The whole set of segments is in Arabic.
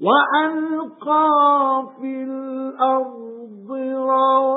وَأَلْقَى فِي الْأَرْضِ رَوَاسِيَ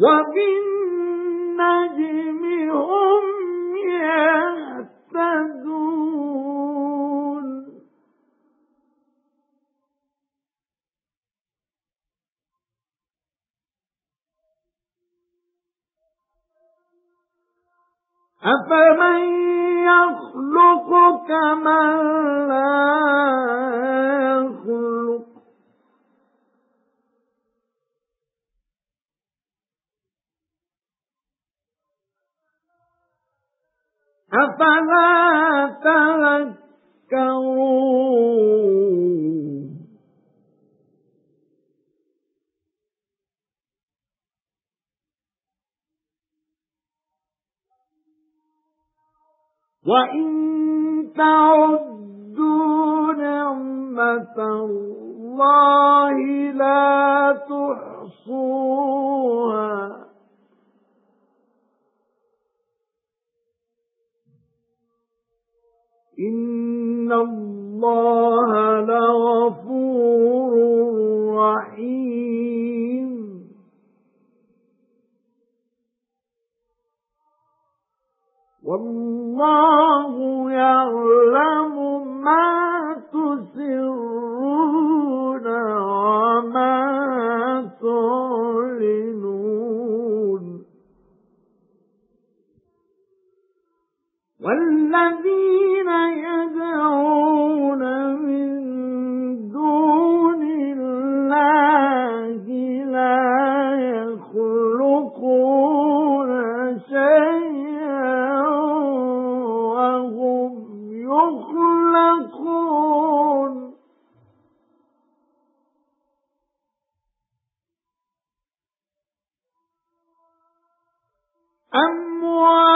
وَبِالنَّجْمِ هُمْ يَهْتَدُونَ أَفَمَن يَخْلُقُ كَمَن أَفَلَا تَذَكَّرُونَ وَإِن تَعُدُّوا نِعْمَةَ اللَّهِ لَا تُحْصُوهَا إِنَّ اللَّهَ لَغَفُورٌ رَّحِيمٌ وَاللَّهُ يَعْلَمُ مَا تُسِرُّونَ وَمَا تُعْلِنُونَ والذين يدعون من دون الله لا يخلقون شيئا وهم يخلقون. أموال